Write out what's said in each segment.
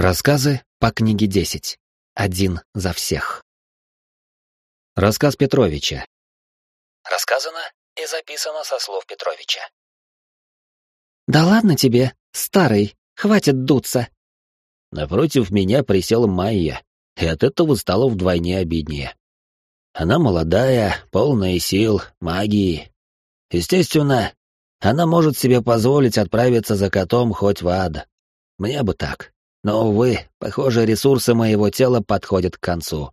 Рассказы по книге 10. Один за всех. Рассказ Петровича. Рассказано и записано со слов Петровича. «Да ладно тебе, старый, хватит дуться!» Напротив меня присела Майя, и от этого стало вдвойне обиднее. Она молодая, полная сил, магии. Естественно, она может себе позволить отправиться за котом хоть в ад. Мне бы так. Но, увы, похоже, ресурсы моего тела подходят к концу.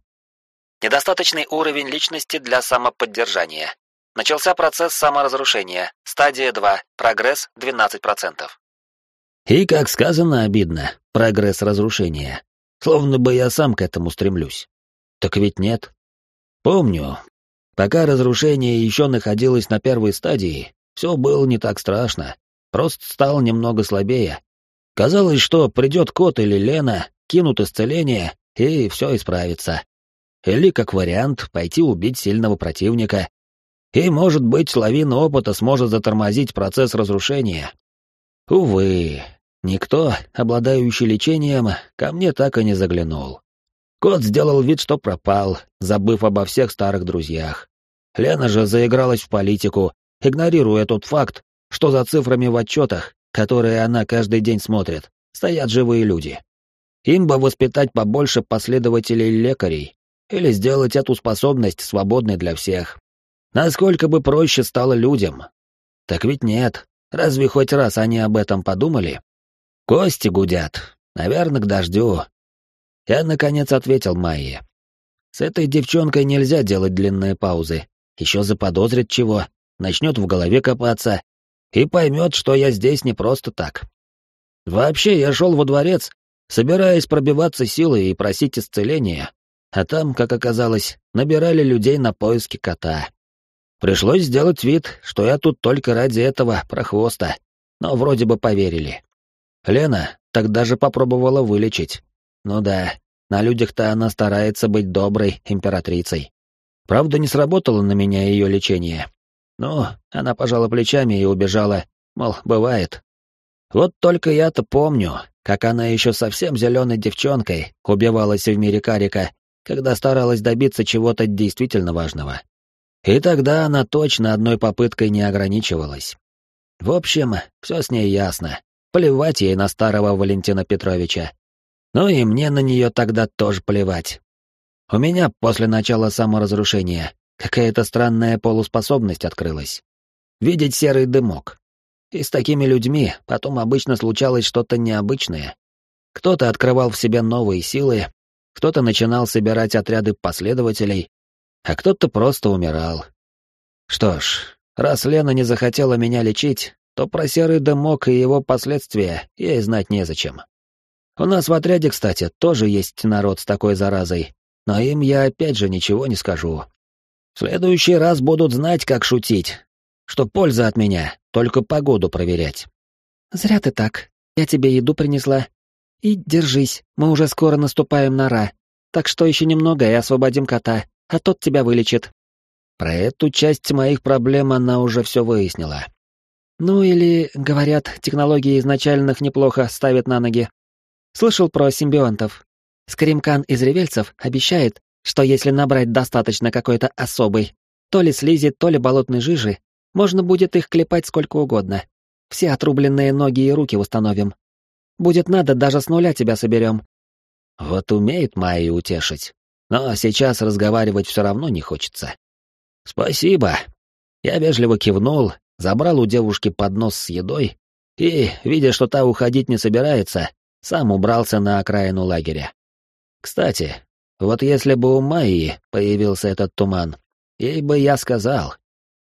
Недостаточный уровень личности для самоподдержания. Начался процесс саморазрушения. Стадия 2. Прогресс 12%. И, как сказано, обидно. Прогресс разрушения. Словно бы я сам к этому стремлюсь. Так ведь нет. Помню, пока разрушение еще находилось на первой стадии, все было не так страшно. Просто стал немного слабее, Казалось, что придет кот или Лена, кинут исцеление, и все исправится. Или, как вариант, пойти убить сильного противника. И, может быть, лавина опыта сможет затормозить процесс разрушения. Увы, никто, обладающий лечением, ко мне так и не заглянул. Кот сделал вид, что пропал, забыв обо всех старых друзьях. Лена же заигралась в политику, игнорируя тот факт, что за цифрами в отчетах которые она каждый день смотрит, стоят живые люди. Им бы воспитать побольше последователей лекарей или сделать эту способность свободной для всех. Насколько бы проще стало людям. Так ведь нет. Разве хоть раз они об этом подумали? Кости гудят. Наверное, к дождю. Я, наконец, ответил Майе. С этой девчонкой нельзя делать длинные паузы. Еще заподозрит чего, начнет в голове копаться, и поймет, что я здесь не просто так. Вообще, я шел во дворец, собираясь пробиваться силой и просить исцеления, а там, как оказалось, набирали людей на поиски кота. Пришлось сделать вид, что я тут только ради этого прохвоста, но вроде бы поверили. Лена так даже попробовала вылечить. Ну да, на людях-то она старается быть доброй императрицей. Правда, не сработало на меня ее лечение. Ну, она пожала плечами и убежала, мол, бывает. Вот только я-то помню, как она еще совсем зеленой девчонкой убивалась в мире Карика, когда старалась добиться чего-то действительно важного. И тогда она точно одной попыткой не ограничивалась. В общем, все с ней ясно. Плевать ей на старого Валентина Петровича. Ну и мне на нее тогда тоже плевать. У меня после начала саморазрушения Какая-то странная полуспособность открылась. Видеть серый дымок. И с такими людьми потом обычно случалось что-то необычное. Кто-то открывал в себе новые силы, кто-то начинал собирать отряды последователей, а кто-то просто умирал. Что ж, раз Лена не захотела меня лечить, то про серый дымок и его последствия ей знать незачем. У нас в отряде, кстати, тоже есть народ с такой заразой, но им я опять же ничего не скажу, следующий раз будут знать, как шутить. Что польза от меня, только погоду проверять. Зря ты так. Я тебе еду принесла. И держись, мы уже скоро наступаем на Ра. Так что еще немного и освободим кота, а тот тебя вылечит. Про эту часть моих проблем она уже все выяснила. Ну или, говорят, технологии изначальных неплохо ставят на ноги. Слышал про симбионтов. Скримкан из ревельцев обещает, что если набрать достаточно какой-то особой, то ли слизи, то ли болотной жижи, можно будет их клепать сколько угодно. Все отрубленные ноги и руки установим. Будет надо, даже с нуля тебя соберем. Вот умеет Майя утешить. Но сейчас разговаривать все равно не хочется. Спасибо. Я вежливо кивнул, забрал у девушки поднос с едой и, видя, что та уходить не собирается, сам убрался на окраину лагеря. Кстати, вот если бы у Майи появился этот туман, ей бы я сказал.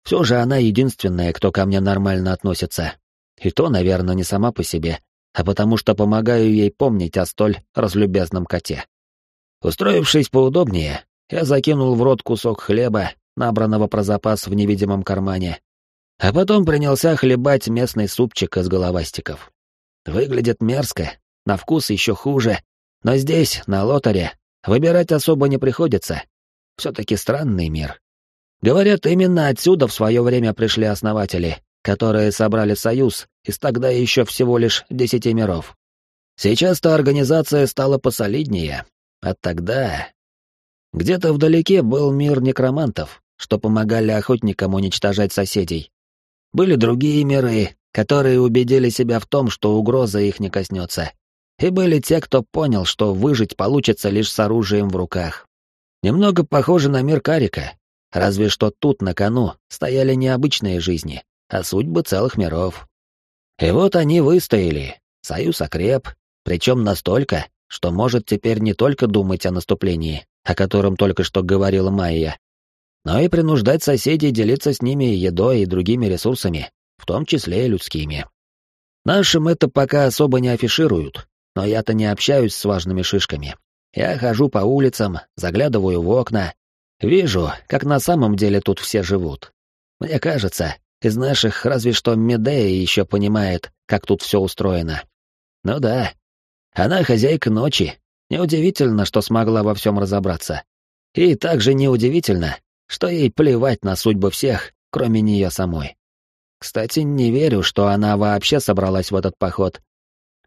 Все же она единственная, кто ко мне нормально относится. И то, наверное, не сама по себе, а потому что помогаю ей помнить о столь разлюбезном коте. Устроившись поудобнее, я закинул в рот кусок хлеба, набранного про запас в невидимом кармане, а потом принялся хлебать местный супчик из головастиков. Выглядит мерзко, на вкус еще хуже, но здесь, на лотере, Выбирать особо не приходится. Все-таки странный мир. Говорят, именно отсюда в свое время пришли основатели, которые собрали союз из тогда еще всего лишь десяти миров. Сейчас-то организация стала посолиднее, а тогда... Где-то вдалеке был мир некромантов, что помогали охотникам уничтожать соседей. Были другие миры, которые убедили себя в том, что угроза их не коснется. И были те, кто понял, что выжить получится лишь с оружием в руках. Немного похоже на мир Карика, разве что тут на кону стояли не обычные жизни, а судьбы целых миров. И вот они выстояли, союз окреп, причем настолько, что может теперь не только думать о наступлении, о котором только что говорила Майя, но и принуждать соседей делиться с ними едой и другими ресурсами, в том числе и людскими. Нашим это пока особо не афишируют, но я-то не общаюсь с важными шишками. Я хожу по улицам, заглядываю в окна, вижу, как на самом деле тут все живут. Мне кажется, из наших разве что Медея еще понимает, как тут все устроено. Ну да, она хозяйка ночи. Неудивительно, что смогла во всем разобраться. И также неудивительно, что ей плевать на судьбы всех, кроме нее самой. Кстати, не верю, что она вообще собралась в этот поход,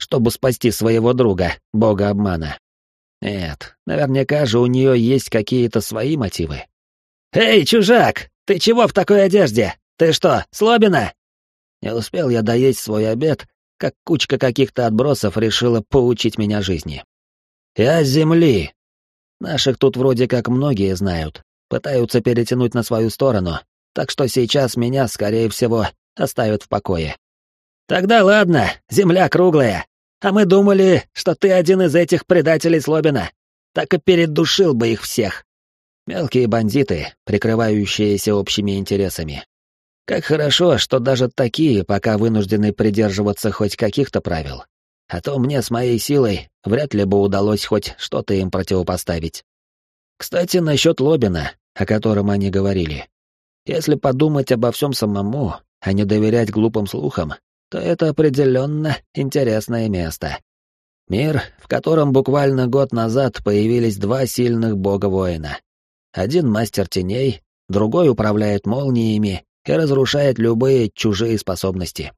чтобы спасти своего друга, бога обмана. Нет, наверняка же у нее есть какие-то свои мотивы. «Эй, чужак, ты чего в такой одежде? Ты что, слобина?» Не успел я доесть свой обед, как кучка каких-то отбросов решила поучить меня жизни. «Я с земли!» Наших тут вроде как многие знают, пытаются перетянуть на свою сторону, так что сейчас меня, скорее всего, оставят в покое. «Тогда ладно, земля круглая, а мы думали, что ты один из этих предателей Слобина. Так и передушил бы их всех». Мелкие бандиты, прикрывающиеся общими интересами. Как хорошо, что даже такие пока вынуждены придерживаться хоть каких-то правил. А то мне с моей силой вряд ли бы удалось хоть что-то им противопоставить. Кстати, насчет Лобина, о котором они говорили. Если подумать обо всем самому, а не доверять глупым слухам, то это определенно интересное место. Мир, в котором буквально год назад появились два сильных бога-воина. Один мастер теней, другой управляет молниями и разрушает любые чужие способности.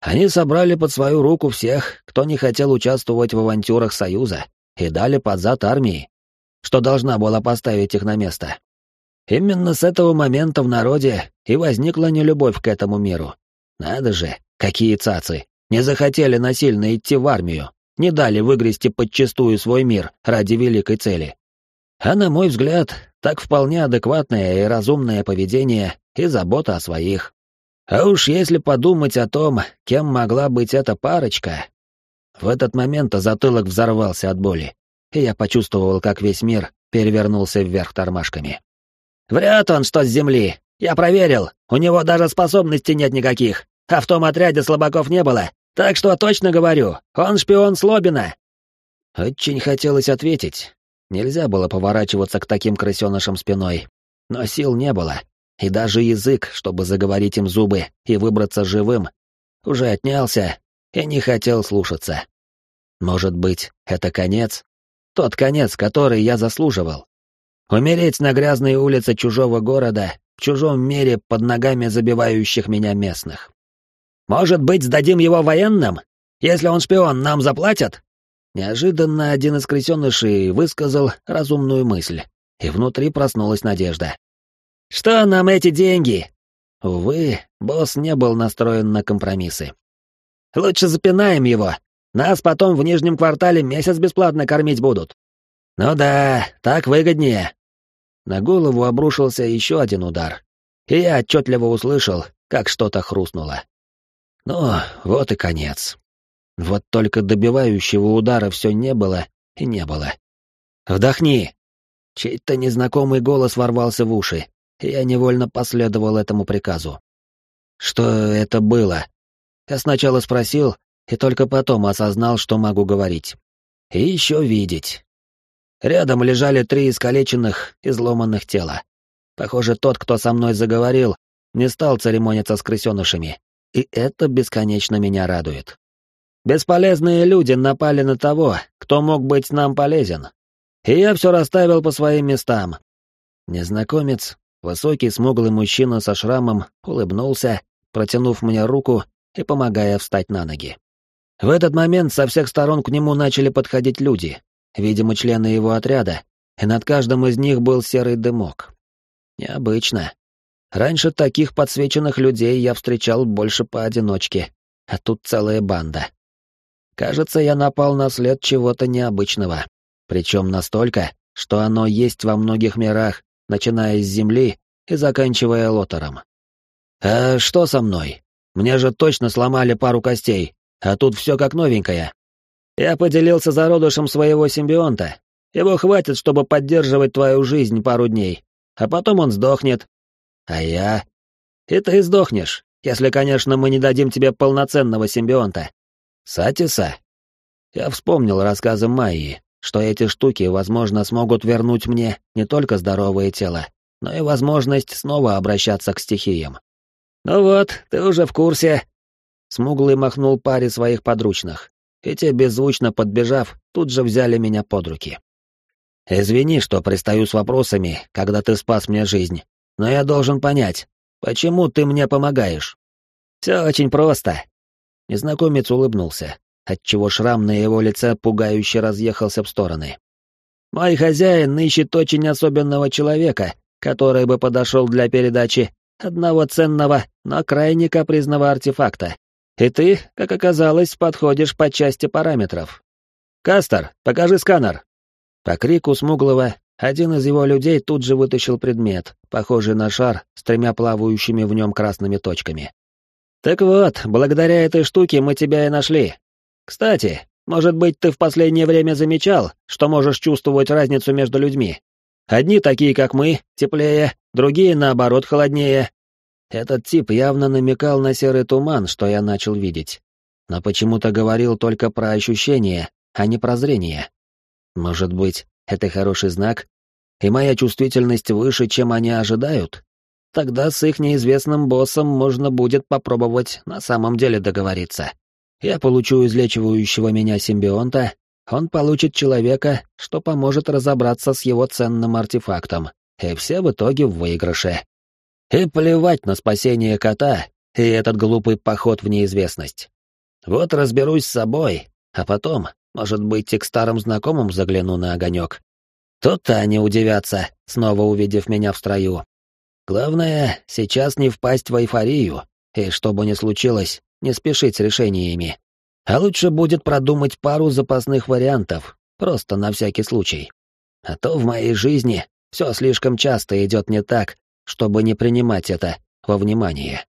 Они собрали под свою руку всех, кто не хотел участвовать в авантюрах Союза, и дали под зад армии, что должна была поставить их на место. Именно с этого момента в народе и возникла нелюбовь к этому миру. Надо же, какие цацы! Не захотели насильно идти в армию, не дали выгрести подчистую свой мир ради великой цели. А на мой взгляд, так вполне адекватное и разумное поведение и забота о своих. А уж если подумать о том, кем могла быть эта парочка... В этот момент затылок взорвался от боли, и я почувствовал, как весь мир перевернулся вверх тормашками. Вряд он, что с земли. Я проверил, у него даже способностей нет никаких, а в том отряде слабаков не было, так что точно говорю, он шпион Слобина». Очень хотелось ответить. Нельзя было поворачиваться к таким крысенышам спиной, но сил не было, и даже язык, чтобы заговорить им зубы и выбраться живым, уже отнялся и не хотел слушаться. Может быть, это конец? Тот конец, который я заслуживал. Умереть на грязной улице чужого города, в чужом мире под ногами забивающих меня местных. Может быть, сдадим его военным? Если он шпион, нам заплатят? Неожиданно один из крысенышей высказал разумную мысль, и внутри проснулась надежда. «Что нам эти деньги?» Увы, босс не был настроен на компромиссы. «Лучше запинаем его. Нас потом в нижнем квартале месяц бесплатно кормить будут». «Ну да, так выгоднее», на голову обрушился еще один удар, и я отчетливо услышал, как что-то хрустнуло. Ну, вот и конец. Вот только добивающего удара все не было и не было. «Вдохни!» Чей-то незнакомый голос ворвался в уши, и я невольно последовал этому приказу. «Что это было?» Я сначала спросил, и только потом осознал, что могу говорить. И еще видеть. Рядом лежали три искалеченных, изломанных тела. Похоже, тот, кто со мной заговорил, не стал церемониться с крысенышами. И это бесконечно меня радует. Бесполезные люди напали на того, кто мог быть нам полезен. И я все расставил по своим местам. Незнакомец, высокий смуглый мужчина со шрамом, улыбнулся, протянув мне руку и помогая встать на ноги. В этот момент со всех сторон к нему начали подходить люди, видимо, члены его отряда, и над каждым из них был серый дымок. Необычно. Раньше таких подсвеченных людей я встречал больше поодиночке, а тут целая банда. Кажется, я напал на след чего-то необычного. Причем настолько, что оно есть во многих мирах, начиная с Земли и заканчивая Лотером. «А что со мной? Мне же точно сломали пару костей, а тут все как новенькое». Я поделился зародышем своего симбионта. Его хватит, чтобы поддерживать твою жизнь пару дней, а потом он сдохнет. А я? И ты сдохнешь, если, конечно, мы не дадим тебе полноценного симбионта. Сатиса? Я вспомнил рассказы Майи, что эти штуки, возможно, смогут вернуть мне не только здоровое тело, но и возможность снова обращаться к стихиям. «Ну вот, ты уже в курсе». Смуглый махнул паре своих подручных, и те, беззвучно подбежав, тут же взяли меня под руки. «Извини, что пристаю с вопросами, когда ты спас мне жизнь, но я должен понять, почему ты мне помогаешь?» «Все очень просто. Незнакомец улыбнулся, отчего шрам на его лице пугающе разъехался в стороны. «Мой хозяин ищет очень особенного человека, который бы подошел для передачи одного ценного, но крайне капризного артефакта. И ты, как оказалось, подходишь по части параметров. Кастер, покажи сканер!» По крику смуглого один из его людей тут же вытащил предмет, похожий на шар с тремя плавающими в нем красными точками. Так вот, благодаря этой штуке мы тебя и нашли. Кстати, может быть, ты в последнее время замечал, что можешь чувствовать разницу между людьми. Одни такие, как мы, теплее, другие, наоборот, холоднее. Этот тип явно намекал на серый туман, что я начал видеть. Но почему-то говорил только про ощущения, а не про зрение. Может быть, это хороший знак? И моя чувствительность выше, чем они ожидают? Тогда с их неизвестным боссом можно будет попробовать на самом деле договориться. Я получу излечивающего меня симбионта, он получит человека, что поможет разобраться с его ценным артефактом, и все в итоге в выигрыше. И плевать на спасение кота и этот глупый поход в неизвестность. Вот разберусь с собой, а потом, может быть, и к старым знакомым загляну на огонек. Тут-то они удивятся, снова увидев меня в строю, Главное, сейчас не впасть в эйфорию, и что бы ни случилось, не спешить с решениями. А лучше будет продумать пару запасных вариантов, просто на всякий случай. А то в моей жизни все слишком часто идет не так, чтобы не принимать это во внимание.